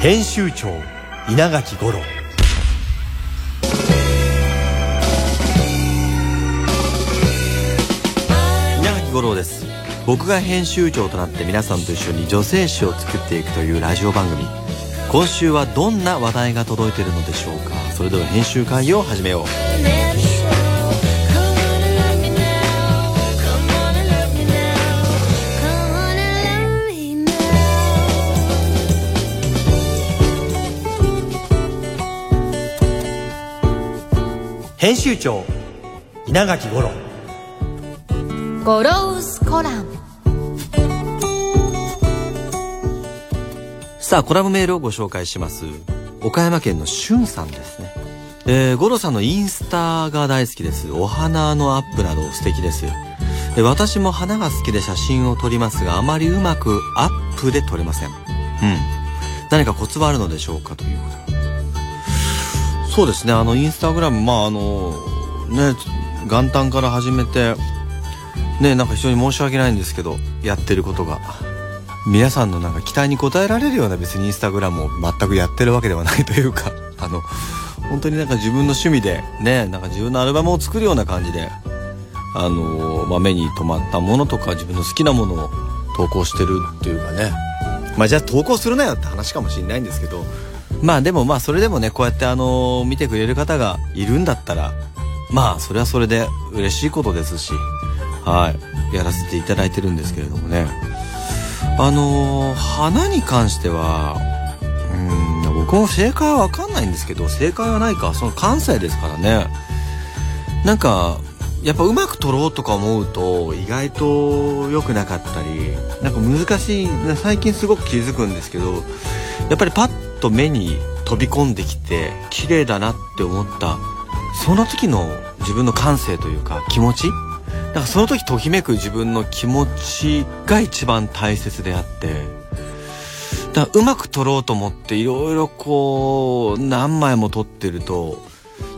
編集長稲垣五郎。稲垣五郎です。僕が編集長となって皆さんと一緒に女性誌を作っていくというラジオ番組。今週はどんな話題が届いているのでしょうか。それでは編集会議を始めよう。編集長稲垣五郎。ゴロウスコラム。さあコラムメールをご紹介します。岡山県のしゅんさんですね。えー、五郎さんのインスタが大好きです。お花のアップなど素敵ですで私も花が好きで写真を撮りますがあまりうまくアップで撮れません。うん。何かコツはあるのでしょうかということそうですね。あのインスタグラムまああのね元旦から始めてねなんか非常に申し訳ないんですけどやってることが皆さんのなんか期待に応えられるような別にインスタグラムを全くやってるわけではないというか あの本当になんか自分の趣味でねなんか自分のアルバムを作るような感じであのまあ、目に留まったものとか自分の好きなものを投稿してるっていうかね。まあじゃあ投稿するなよって話かもしれないんですけどまあでもまあそれでもねこうやってあの見てくれる方がいるんだったらまあそれはそれで嬉しいことですしはいやらせていただいてるんですけれどもね。あの花に関してはうん僕も正解は分かんないんですけど正解はないかその感性ですからね。なんかやっぱうまく撮ろうとか思うと意外と良くなかったりなんか難しい最近すごく気づくんですけどやっぱりパッと目に飛び込んできて綺麗だなって思ったその時の自分の感性というか気持ち？だからその時ときめく自分の気持ちが一番大切であってだからうまく撮ろうと思っていろいろこう何枚も撮ってると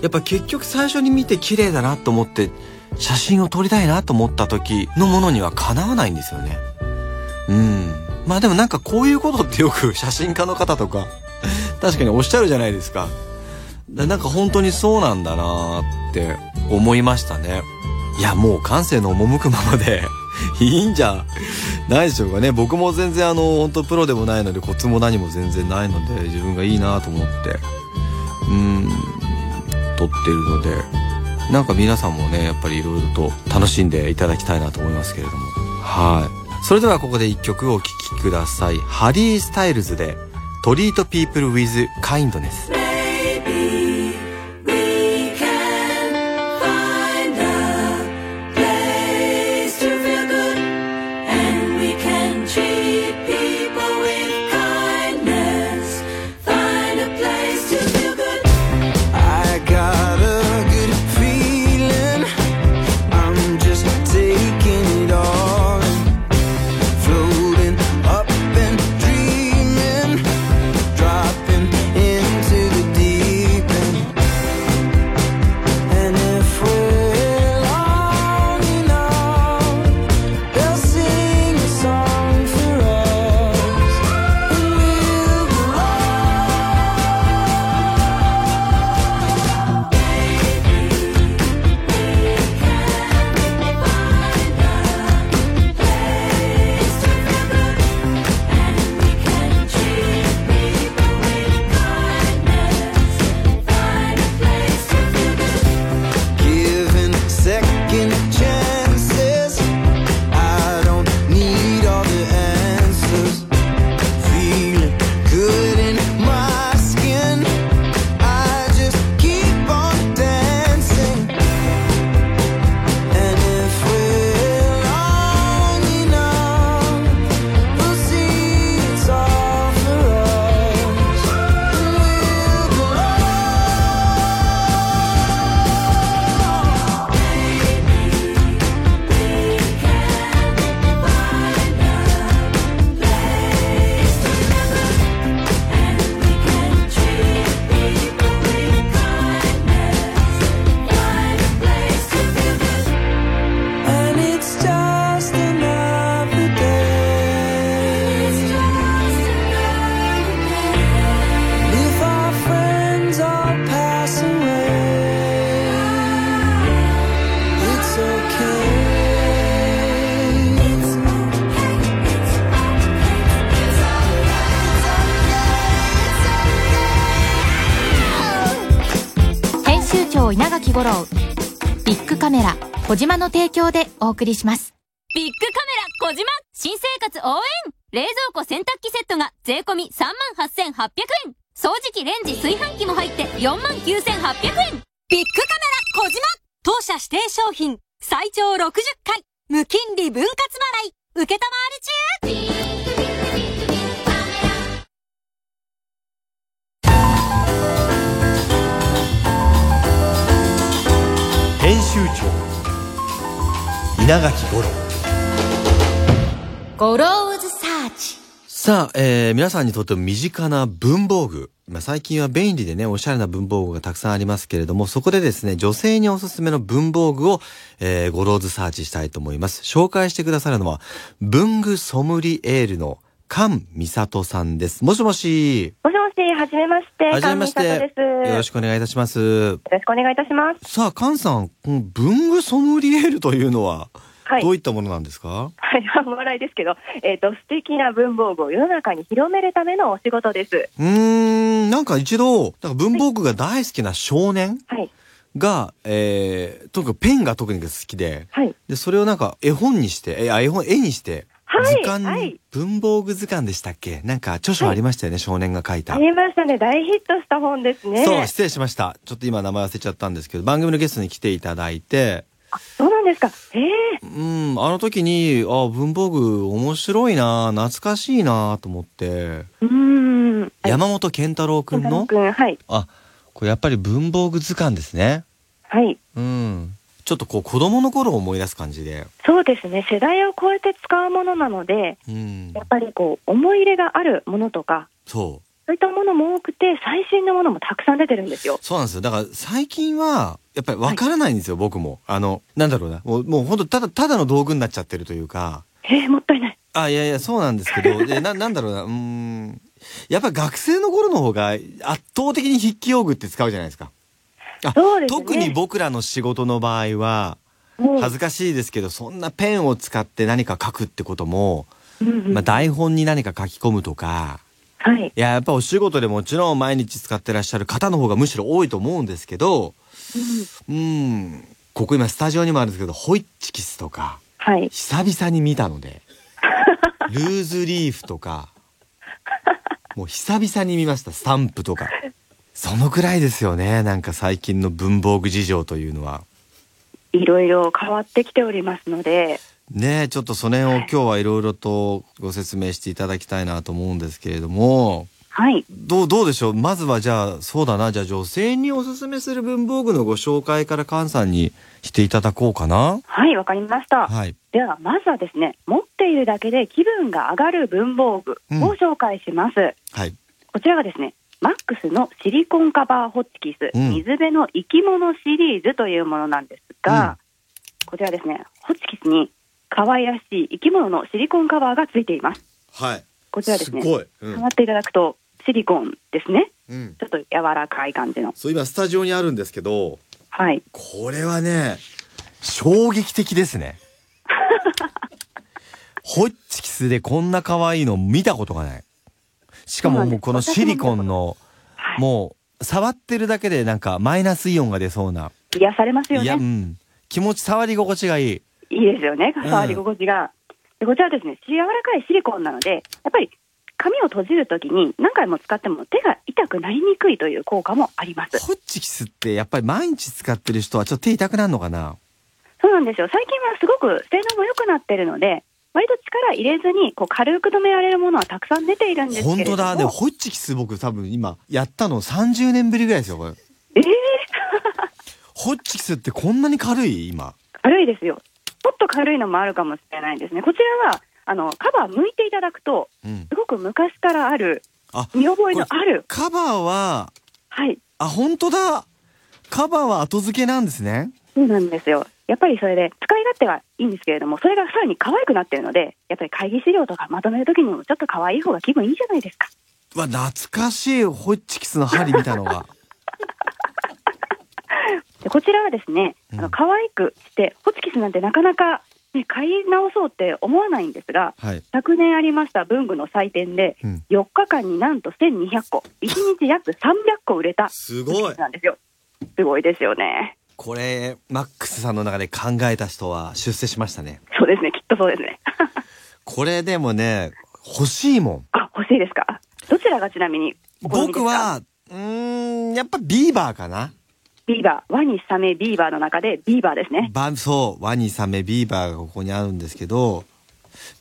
やっぱ結局最初に見て綺麗だなと思って写真を撮りたいなと思った時のものにはかなわないんですよね。うん。まあでもなんかこういうことってよく写真家の方とか確かにおっしゃるじゃないですか。なんか本当にそうなんだなって思いましたね。いやもう感性の赴くままで いいんじゃないでしょうかね。僕も全然あの本当プロでもないのでコツも何も全然ないので自分がいいなと思って。うん撮ってるのでなんか皆さんもねやっぱりいろいろと楽しんでいただきたいなと思いますけれどもはいそれではここで一曲お聴きくださいハリー・スタイルズで「トリート・ピープル・ウィズ・カインドネス」カメラ小島の提供でお送りします。ビッグカメラ小島。新生活応援。冷蔵庫洗濯機セットが税込38,800円。掃除機レンジ炊飯器も入って49,800円。ビッグカメラ小島。当社指定商品。最長60回。無金利分割払い。受けたまわり中。集長稲垣吾郎ゴローズサーチさあ、えー、皆さんにとっても身近な文房具。まあ、最近は便利でね、おしゃれな文房具がたくさんありますけれども、そこでですね、女性におすすめの文房具を、えー、ゴローズサーチしたいと思います。紹介してくださるのは、文具ソムリエールの菅美里さんです。もしもし。もしもし、はじめまして。はじめまして。よろしくお願いいたします。よろしくお願いいたします。さあ、菅さん、この文具ソムリエールというのは、はい。どういったものなんですか、はい、お笑いですけど、えっ、と、素敵な文房具を世の中に広めるためのお仕事です。うーん、なんか一度、なんか文房具が大好きな少年はい。が、えー、とにかくペンが特に好きで、はい。でで、それをなんか絵本にして、え、あ、絵本、絵にして、はい図鑑に、はい文房具図鑑でしたっけ？なんか著書ありましたよね、少年が書いたあ。りましたね。大ヒットした本ですね。そう、失礼しました。ちょっと今名前忘れちゃったんですけど、番組のゲストに来ていただいて、そうなんですか。ええうん、あの時に、あ、文房具面白いな懐かしいなと思って、うーん。はい山本健太郎くんの、くん、はい。あ、これやっぱり文房具図鑑ですね。はい。うん。ちょっとこう子供の頃を思い出す感じで。そうですね。世代を超えて使うものなので、うんや。っぱりこう、思い入れがあるものとか、そう。そういったものも多くて、最新のものもたくさん出てるんですよ。そうなんですよ。だから最近は、やっぱりわからないんですよ、僕も。あの、なんだろうな。もう、もう本当ただ、ただの道具になっちゃってるというか。ええもったいない。あ、いやいや、そうなんですけど、で、な、なんだろうな。うーん。やっぱ学生の頃の方が圧倒的に筆記用具って使うじゃないですか。あそうですね特に僕らの仕事の場合は、恥ずかしいですけど、そんなペンを使って何か書くってことも、うんうんまあ台本に何か書き込むとか、はい。いや、やっぱお仕事でもちろん毎日使ってらっしゃる方の方がむしろ多いと思うんですけど、うん、ここ今スタジオにもあるんですけど、ホイッチキスとか、はい。久々に見たので、ルーズリーフとか、もう久々に見ました、スタンプとか。そのくらいですよね、なんか最近の文房具事情というのは。いろいろ変わってきておりますので、ねえ、ちょっとその辺を今日はいろいろとご説明していただきたいなと思うんですけれども、はい。どう、どうでしょう？まずはじゃあ、そうだな。じゃあ女性におすすめする文房具のご紹介から菅さんにしていただこうかな。はい、わかりました。はい。では、まずはですね、持っているだけで気分が上がる文房具を紹介します。はい。こちらがですね、マックスのシリコンカバーホッチキス、うん水辺の生き物シリーズというものなんですが、こちらですね、ホッチキスに可愛らしい生き物のシリコンカバーがついています。はい。こちらですね、ごい。うん触っていただくとシリコンですね。うん。ちょっと柔らかい感じの。そう、今スタジオにあるんですけど、はい。これはね、衝撃的ですね。ホッチキスでこんな可愛いの見たことがない。しかももうこのシリコンの、はい、もう、触ってるだけでなんかマイナスイオンが出そうな。癒されますよいや、うね。ん。気持ち、触り心地がいい。いいですよね、うん触り心地が。でこちらはですね、柔らかいシリコンなので、やっぱり紙を閉じるときに何回も使っても手が痛くなりにくいという効果もあります。ホッチキスってやっぱり毎日使ってる人はちょっと手痛くなるのかな？そうなんですよ。最近はすごく性能も良くなってるので、割と力入れずにこう軽く止められるものはたくさん出ているんです。本当だ。でもホッチキス僕多分今やったの30年ぶりぐらいですよ、これ。えー、ホッチキスってこんなに軽い？今。軽いですよ。ちょっと軽いのもあるかもしれないですね。こちらは、あの、カバー剥いていただくと、うん。すごく昔からある、あ、見覚えのある、カバーは、はい、あ、本当だ。カバーは後付けなんですね。そうなんですよ。やっぱりそれで使い勝手はいいんですけれども、それがさらに可愛くなってるので、やっぱり会議資料とかまとめるときにもちょっと可愛い方が気分いいじゃないですか。うわ、懐かしいホッチキスの針見たのが。でこちらはですね、うんあの可愛くして、ホチキスなんてなかなか、ね、買い直そうって思わないんですが、はい。昨年ありました文具の祭典で、うん。4日間になんと1200個、1日約300個売れたすごい。なんですよ。すごいですよね。これ、マックスさんの中で考えた人は出世しましたね。そうですね、きっとそうですね。これでもね、欲しいもん。あ、欲しいですか？どちらがちなみに僕、は、うーん、やっぱビーバーかな。ビーバー、ワニ、サメ、ビーバーの中でビーバーですね。ばそう、ワニ、サメ、ビーバーがここにあるんですけど、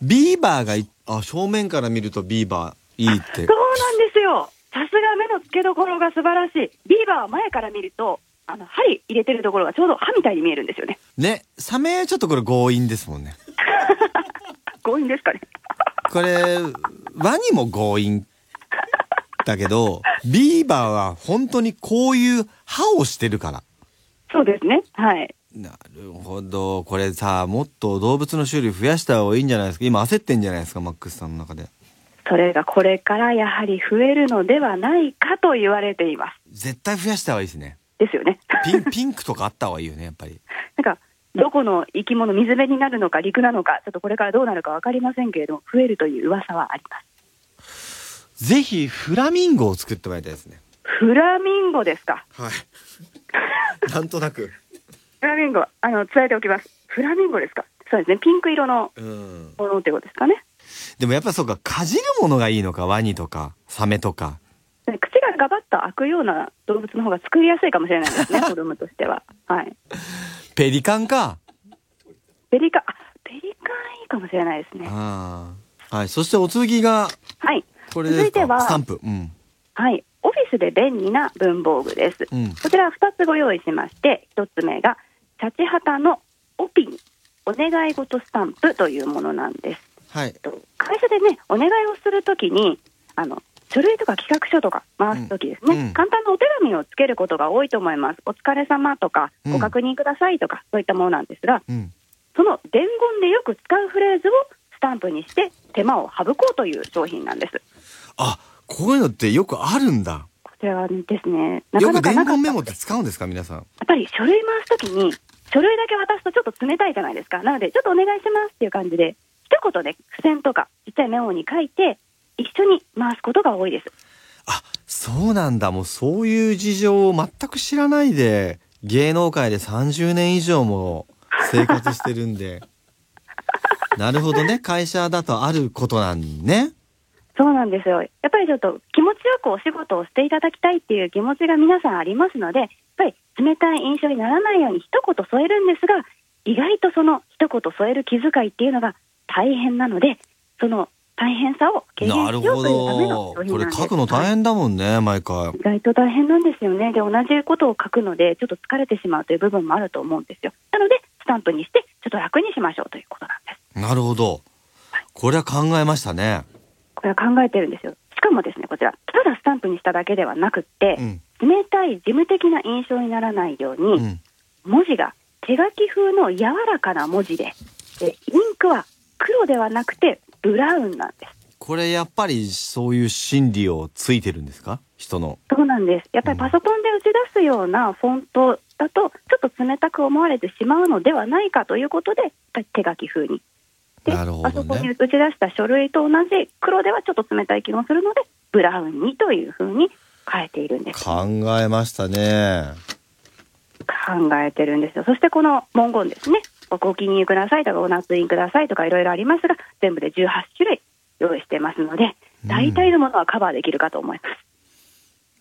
ビーバーがい、あ、正面から見るとビーバーいいってそう。なんですよ。さすが目の付けどころが素晴らしい。ビーバーは前から見ると、あの、針入れてるところがちょうど歯みたいに見えるんですよね。ね、サメはちょっとこれ強引ですもんね。強引ですかね。これ、ワニも強引だけど、ビーバーは本当にこういう歯をしてるから。そうですね。はい。なるほど。これさ、もっと動物の種類増やした方がいいんじゃないですか？今焦ってんじゃないですか、マックスさんの中で。それがこれからやはり増えるのではないかと言われています。絶対増やした方がいいですね。ですよね。ピン、ピンクとかあった方がいいよね、やっぱり。なんか、どこの生き物、水辺になるのか陸なのか、ちょっとこれからどうなるかわかりませんけれども、増えるという噂はあります。ぜひ、フラミンゴを作ってもらいたいですね。フラミンゴですか？はい。なんとなく。フラミンゴ、あの、伝えておきます。フラミンゴですか？そうですね。ピンク色のうん。ものってことですかね。でもやっぱそうか、かじるものがいいのか、ワニとか、サメとか。で口がガバッと開くような動物の方が作りやすいかもしれないですね、フォルムとしては。はい。ペリカンか？ペリカン、あ、ペリカンいいかもしれないですね。はい。そしてお次が、はい。これですか？続いてはスタンプ。うん。はい。オフィスで便利な文房具です。うん。こちら2つご用意しまして、1つ目が、チャチハタのオピニ、お願い事スタンプというものなんです。はい。と会社でね、お願いをするときに、あの、書類とか企画書とか回すときですね、うんうん簡単なお手紙をつけることが多いと思います。お疲れ様とか、うんご確認くださいとか、そういったものなんですが、うん。その伝言でよく使うフレーズをスタンプにして手間を省こうという商品なんです。あ、こういうのってよくあるんだ。こちらはですね、なかよく伝なかなかメモって使うんですか、皆さん。やっぱり書類回すときに、書類だけ渡すとちょっと冷たいじゃないですか。なので、ちょっとお願いしますっていう感じで、一言で付箋とかちっちゃいメモに書いて、一緒に回すことが多いです。あ、そうなんだ。もうそういう事情を全く知らないで、芸能界で30年以上も生活してるんで。なるほどね。会社だとあることなんね。そうなんですよ。やっぱりちょっと気持ちよくお仕事をしていただきたいっていう気持ちが皆さんありますので、やっぱり冷たい印象にならないように一言添えるんですが、意外とその一言添える気遣いっていうのが大変なので、その大変さを軽減なるほしようというためのど。これ商品なんです。書くの大変だもんね、毎回。意外と大変なんですよね。で、同じことを書くので、ちょっと疲れてしまうという部分もあると思うんですよ。なので、スタンプにして、ちょっと楽にしましょうということなんです。なるほど。これは考えましたね。これは考えてるんですよ。しかもですね、こちら、ただスタンプにしただけではなくって、うん。冷たい事務的な印象にならないように、うん。文字が手書き風の柔らかな文字で、でインクは黒ではなくてブラウンなんです。これやっぱりそういう心理をついてるんですか？人の。そうなんです。やっぱりパソコンで打ち出すようなフォントだと、ちょっと冷たく思われてしまうのではないかということで、手書き風に。で、なるほどねパソコンに打ち出した書類と同じ黒ではちょっと冷たい気がするので、ブラウンにという風に変えているんです。考えましたね。考えてるんですよ。そしてこの文言ですね。ご記入くださいとか、ご捺印くださいとかいろいろありますが、全部で18種類用意してますので、大体のものはカバーできるかと思います。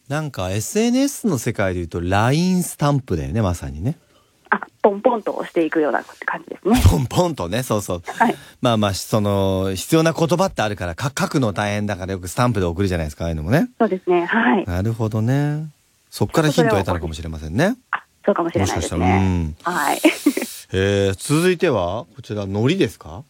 なんか SNS の世界で言うと LINE スタンプだよね、まさにね。あ、ポンポンと押していくような感じですね。ポンポンとね、そうそう。はい。まあまあ、その、必要な言葉ってあるから、か書くの大変だからよくスタンプで送るじゃないですか、ああいうのもね。そうですね。はい。なるほどね。そっからヒントを得たのかもしれませんね。あ、そうかもしれないですもしかし。うね。ん。はい。えー、続いては、こちら、海苔ですか？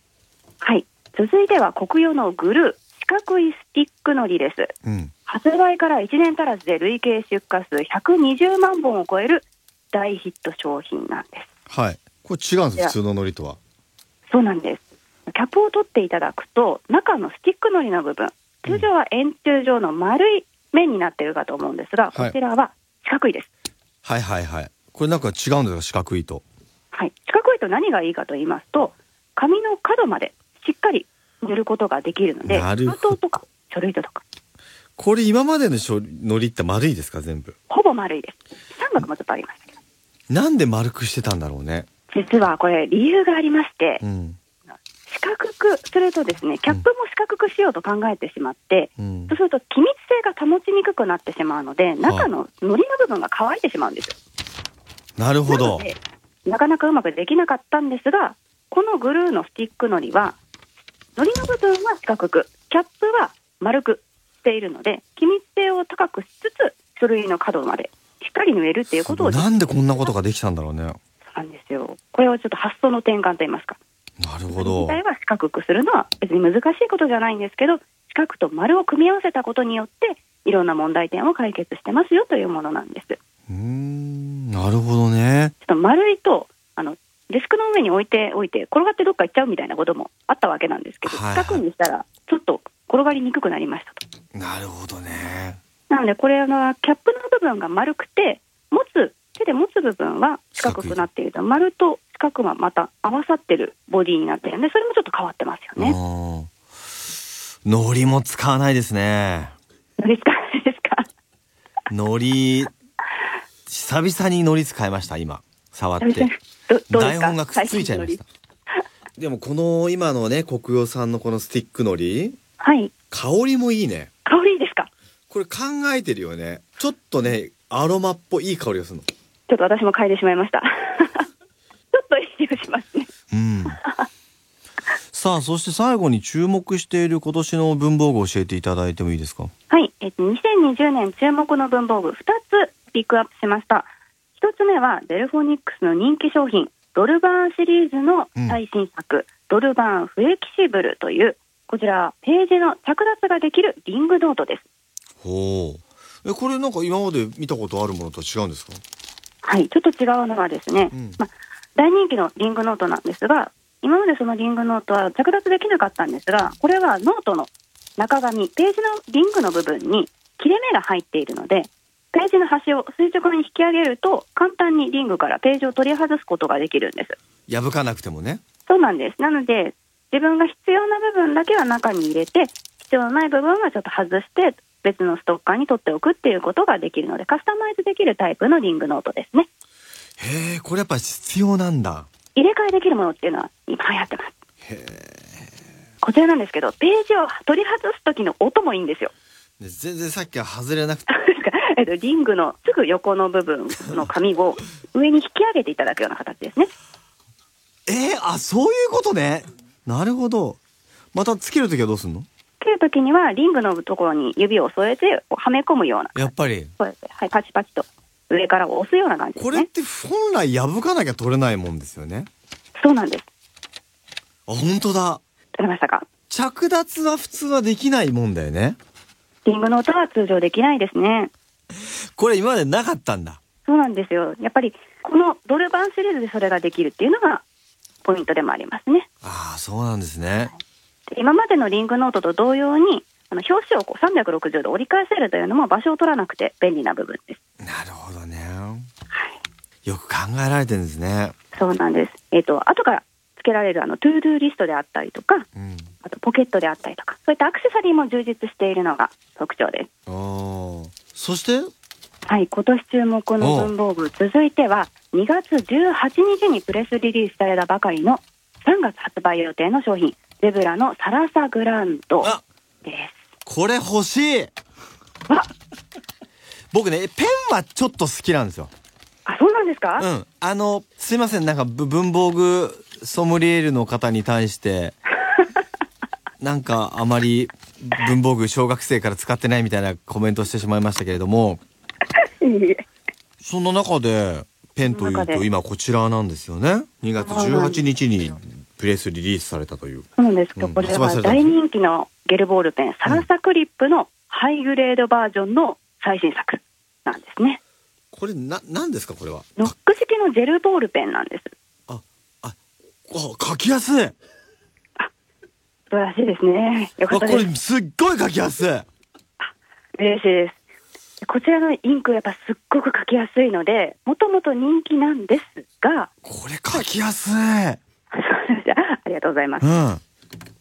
はい。続いては国用のグルー、四角いスティックのりです。うん。発売から1年足らずで累計出荷数120万本を超える大ヒット商品なんです。はい。これ違うんです、普通の海苔とは。そうなんです。キャップを取っていただくと、中のスティックのりの部分、通常は円柱状の丸い面になっているかと思うんですが、はいこちらは四角いです。はいはいはい。これなんか違うんですか、四角いと。はい。四角いと何がいいかと言いますと、紙の角までしっかり塗ることができるので、封筒とか書類とか、これ今までのしょ海苔って丸いですか、全部？ほぼ丸いです。三角もちょっとありましたけど。なんで丸くしてたんだろうね。実はこれ理由がありましてう、ん。四角くするとですね、キャップも四角くしようと考えてしまって、うんそう。すると気密性が保ちにくくなってしまうので、中の糊の部分が乾いてしまうんですよ。なるほどなかなかうまくできなかったんですが、このグルーのスティックのりは、のりの部分は四角く、キャップは丸くしているので、気密性を高くしつつ、書類の角までしっかり縫えるっていうことをなんでこんなことができたんだろうね。なんですよ。これはちょっと発想の転換といいますか。なるほど。自体は四角くするのは別に難しいことじゃないんですけど、四角と丸を組み合わせたことによって、いろんな問題点を解決してますよというものなんです。ちょうーん。なるほどね。っと丸いと、あの、デスクの上に置いておいて、転がってどっか行っちゃうみたいなこともあったわけなんですけど、はい四角にしたら、ちょっと転がりにくくなりましたと。なるほどね。なので、これはキャップの部分が丸くて、持つ、手で持つ部分は四角くなっていると、丸と四角がまた合わさってるボディになってるんで、それもちょっと変わってますよね。うん。海苔も使わないですね。どうですかどうですか？海苔、久々に海苔使いました、今。触って。台本がくっついちゃいました。でもこの今のね、国用さんのこのスティック海苔、はい。香りもいいね。香りいいですか？これ考えてるよね。ちょっとね、アロマっぽいいい香りがするの。ちょっと私も嗅いでしまいました。ちょっといい匂いしますね。うん。さあ、そして最後に注目している今年の文房具を教えていただいてもいいですか？はい。えっと、2020年注目の文房具2つピックアップしました。1つ目はデルフォニックスの人気商品、ロルバーンシリーズの最新作、ロルバーンフレキシブルという、こちら、ページの着脱ができるリングノートです。ほう。え、これなんか今まで見たことあるものとは違うんですか？はい。ちょっと違うのはですね、うんまあ、大人気のリングノートなんですが、今までそのリングノートは着脱できなかったんですが、これはノートの中紙、ページのリングの部分に切れ目が入っているので、ページの端を垂直に引き上げると、簡単にリングからページを取り外すことができるんです。破かなくてもね。そうなんです。なので、自分が必要な部分だけは中に入れて、必要ない部分はちょっと外して、別のストッカーに取っておくっていうことができるので、カスタマイズできるタイプのリングノートですね。へえ、これやっぱ必要なんだ。入れ替えできるものっていうのは今流行ってます。こちらなんですけど、ページを取り外す時の音もいいんですよ。で全然さっきは外れなくて。えっと、リングのすぐ横の部分の紙を上に引き上げていただくような形ですね。えー、あ、そういうことね。なるほど。またつけるときはどうすんの？切る時にはリングのところに指を添えてはめ込むような、やっぱり。こうやって、はい、パチパチと上から押すような感じですね。これって本来破かなきゃ取れないもんですよね。そうなんです。あ、本当だ。取れましたか？着脱は普通はできないもんだよね。リングの音は通常できないですね。これ今までなかったんだ。そうなんですよ。やっぱりこのドルバンシリーズでそれができるっていうのがポイントでもありますね。ああ、そうなんですね。で今までのリングノートと同様に、あの表紙をこう360度折り返せるというのも場所を取らなくて便利な部分です。なるほどね。よく考えられてるんですね。そうなんです。えっ、と、後から付けられるあの、 to-do list であったりとか、うん。あとポケットであったりとか、そういったアクセサリーも充実しているのが特徴です。ああ。そして、はい、今年注目の文房具、続いては、2月18日にプレスリリースされたばかりの3月発売予定の商品、ゼブラのサラサグランドあ、です。これ欲しいわ僕ね、ペンはちょっと好きなんですよ。あ、そうなんですか、うん。あの、すいません、なんかぶ文房具ソムリエールの方に対して、なんかあまり文房具小学生から使ってないみたいなコメントしてしまいましたけれども、そんな中で、ペンというと今こちらなんですよね。2月18日にプレスリリースされたという。そうなんですけど、うんこれは大人気のゲルボールペン、サラサクリップのハイグレードバージョンの最新作なんですね。これな、何ですかこれは。ノック式のジェルボールペンなんです。あ、あ、書きやすい。素晴らしいですね。よかったですれ。すっごい書きやすい。嬉しいです。こちらのインクやっぱすっごく書きやすいので、もともと人気なんですが、これ書きやすい。ありがとうございますう。ん。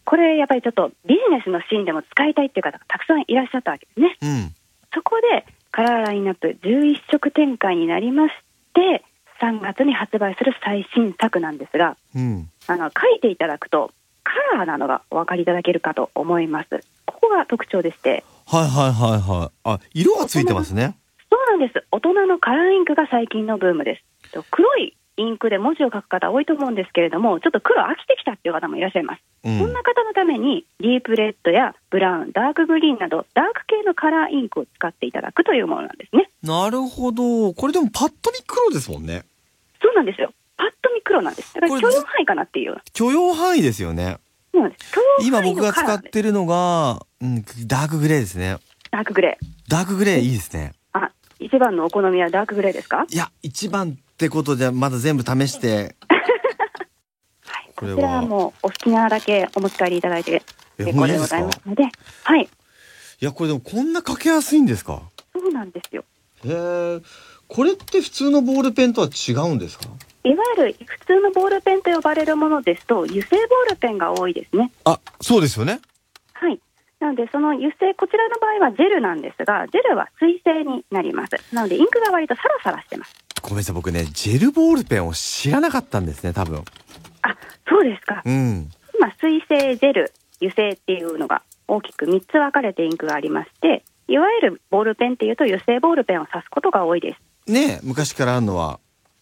これやっぱりちょっとビジネスのシーンでも使いたいっていう方がたくさんいらっしゃったわけですね。うん。そこでカラーラインナップ11色展開になりまして、3月に発売する最新作なんですが、うん。あの書いていただくと、カラーなのがお分かりいただけるかと思います。ここが特徴でして、はいはいはいはい。あ、色がついてますね。そうなんです。大人のカラーインクが最近のブームです。と黒いインクで文字を書く方多いと思うんですけれども、ちょっと黒飽きてきたっていう方もいらっしゃいます。うんそんな方のために、ディープレッドやブラウン、ダークグリーンなど、ダーク系のカラーインクを使っていただくというものなんですね。なるほど。これでもパッと見黒ですもんね。そうなんですよ。黒なんです。だから許容範囲かなっていう。許容範囲ですよね。今僕が使ってるのが、うん、ダークグレーですね。ダークグレー。ダークグレーいいですね。あ、一番のお好みはダークグレーですか？いや、一番ってことでまだ全部試して、はい。これはこちらはもうお好きなだけお持ち帰りいただいてえ結構でございますので、はい。いや、これでもこんなかけやすいんですか？そうなんですよ。へえ。これって普通のボールペンとは違うんですか？いわゆる普通のボールペンと呼ばれるものですと、油性ボールペンが多いですね。あ、そうですよね。はい。なので、その油性、こちらの場合はジェルなんですが、ジェルは水性になります。なので、インクが割とサラサラしてます。ごめんなさい、僕ね、ジェルボールペンを知らなかったんですね、多分。あ、そうですか。うん。今、水性、ジェル、油性っていうのが大きく3つ分かれてインクがありまして、いわゆるボールペンっていうと油性ボールペンを指すことが多いです。ねえ昔からあるのは、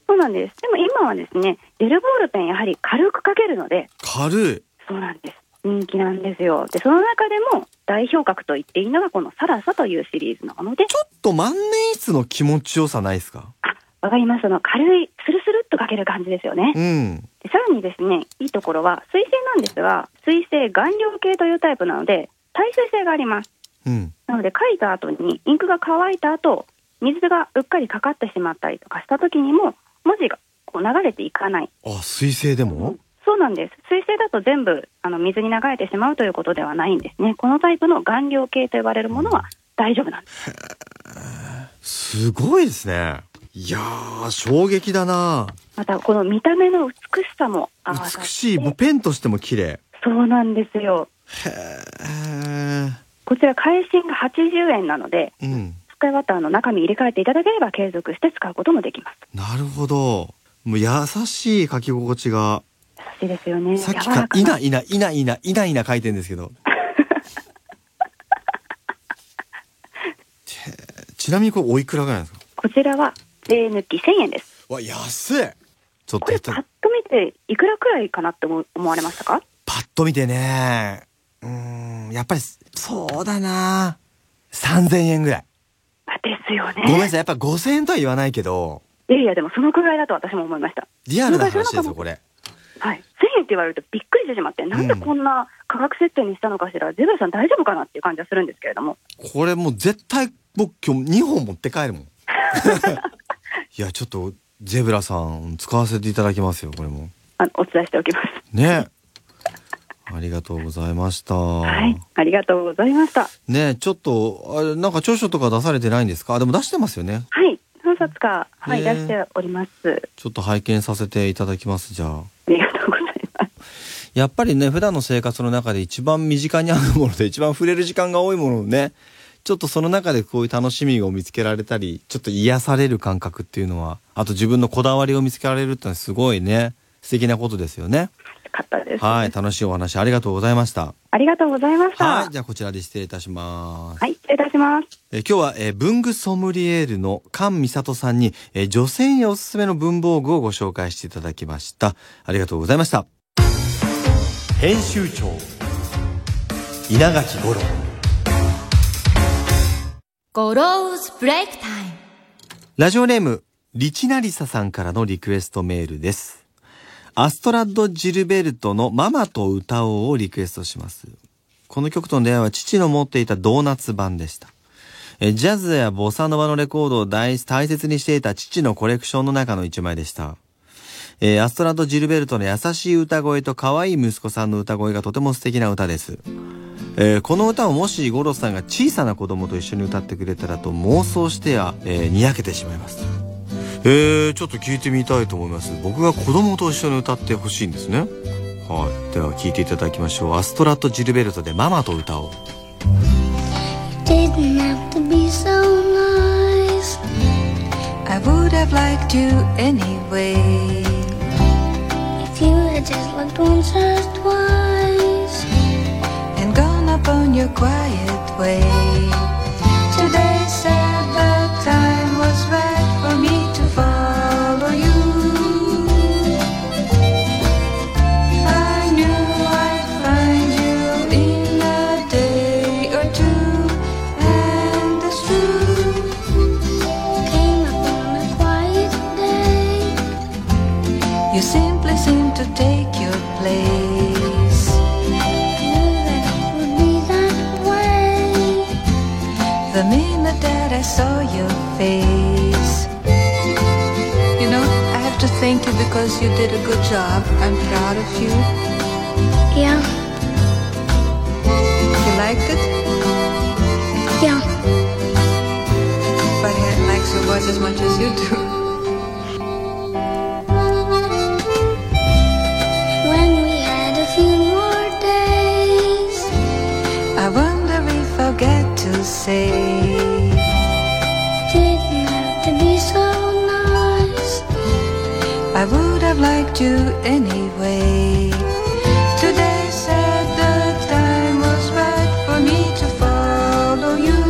そうなんです。でも今はですね、ジェルボールペンやはり軽く書けるので、軽い。そうなんです。人気なんですよ。で、その中でも代表格と言っていいのがこのサラサというシリーズのもので、ちょっと万年筆の気持ちよさないですか？あ、わかります。その軽い、スルスルっと書ける感じですよね。うん。でさらにですね、いいところは水性なんですが、水性顔料系というタイプなので、耐水性があります。うん。なので書いた後にインクが乾いた後、水がうっかりかかってしまったりとかした時にも文字がこう流れていかない。あ、水性でも？そうなんです。水性だと全部あの水に流れてしまうということではないんですね。このタイプの顔料系と呼ばれるものは大丈夫なんです。すごいですね。いやー、衝撃だなまたこの見た目の美しさも合わ美しい。もうペンとしても綺麗。そうなんですよ。へー。こちら会心が80円なので、うん。使い終わったあの中身入れ替えていただければ継続して使うこともできます。なるほど。もう優しい書き心地が、優しいですよね。さっきからいないないいないいないないいな書いてるんですけど。ちちなみにこれおいくらぐらいですか？こちらは税抜き1000円です。わ、安いちょっことれ下手パッと見ていくらくらいかなって思思われましたか？パッと見てね、うーん、やっぱり、そうだな3000円ぐらい。あですよね。ごめんなさい、やっぱ5000円とは言わないけど、いやいや、でもそのくらいだと私も思いました。リアルな話ですよ、これ。はい。1000円って言われるとびっくりしてしまって、なんでこんな価格設定にしたのかしら、ゼブラさん大丈夫かなっていう感じはするんですけれども。これもう絶対僕今日2本持って帰るもん。いや、ちょっと、ゼブラさん使わせていただきますよ、これも。あのお伝えしておきます。ね。ありがとうございました。はい。ありがとうございました。ねちょっと、あれ、なんか著書とか出されてないんですか？あでも出してますよね。はい。何冊か、はい、ね出しております。ちょっと拝見させていただきます、じゃあ。ありがとうございます。やっぱりね、普段の生活の中で一番身近にあるもので一番触れる時間が多いものをね、ちょっとその中でこういう楽しみを見つけられたり、ちょっと癒される感覚っていうのは、あと自分のこだわりを見つけられるってのはすごいね、素敵なことですよね。よかったです。はい、楽しいお話ありがとうございました。ありがとうございました。は、はいじゃあこちらで失礼いたします。い。失礼いたします。えー今日は、えー文具ソムリエールの菅美里さんに、えー女性におすすめの文房具をご紹介していただきました。ありがとうございました。編集長稲垣五郎ゴローズブレイクタイムラジオネーム、リチナリサさんからのリクエストメールです。アストラッド・ジルベルトのママと歌おうをリクエストします。この曲との出会いは父の持っていたドーナツ版でした。えジャズやボサノバのレコードを大大切にしていた父のコレクションの中の一枚でした。えーアストラッド・ジルベルトの優しい歌声と可愛い息子さんの歌声がとても素敵な歌です。えーこの歌をもし五郎さんが小さな子供と一緒に歌ってくれたらと妄想しては、えーにやけてしまいます。えー、ちょっと聞いてみたいと思います。僕が子供と一緒に歌ってほしいんですね。はい。では聞いていただきましょう。アストラッド・ジルベルトでママと歌おう。didn't have to be so nice. I I would have liked you anyway. If you had just looked once or twice and gone upon your quiet way. Thank you because you did a good job. I'm proud of you. Yeah, You liked it? yeah. But he likes your voice as much as you do. would have liked you anyway. Today said the time was right for me to follow you.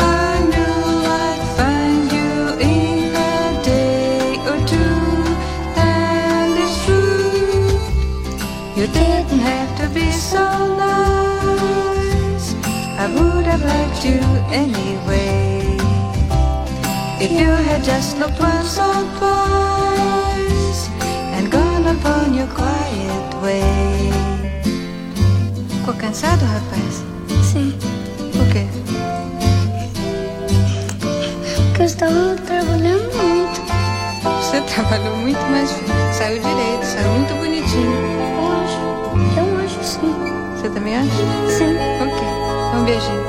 I knew I'd find you in a day or two, and it's true. You didn't have to be so nice. I would have liked you anyway. If you had just looked once or twice and gone upon your quiet way. Ficou cansado, rapaz? Sim, Por quê? porque eu estava trabalhando muito. Você trabalhou muito, mas saiu direito, saiu muito bonitinho. Eu acho, eu acho sim. Você também acha? Sim. Ok. Um beijinho.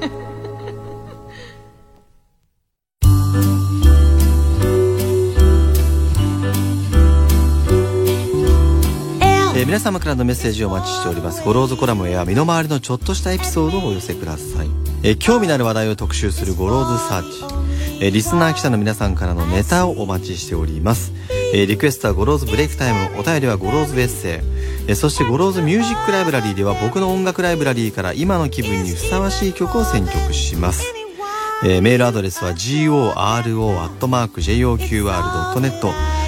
様からのメッセージをお待ちしております。ゴローズコラムや身の回りのちょっとしたエピソードをお寄せください。え興味のある話題を特集するゴローズサーチ。えリスナー記者の皆さんからのネタをお待ちしております。えリクエストはゴローズブレイクタイム、お便りはゴローズエッセイ。えそしてゴローズミュージックライブラリーでは僕の音楽ライブラリーから今の気分にふさわしい曲を選曲します。えメールアドレスは goro.joqr.net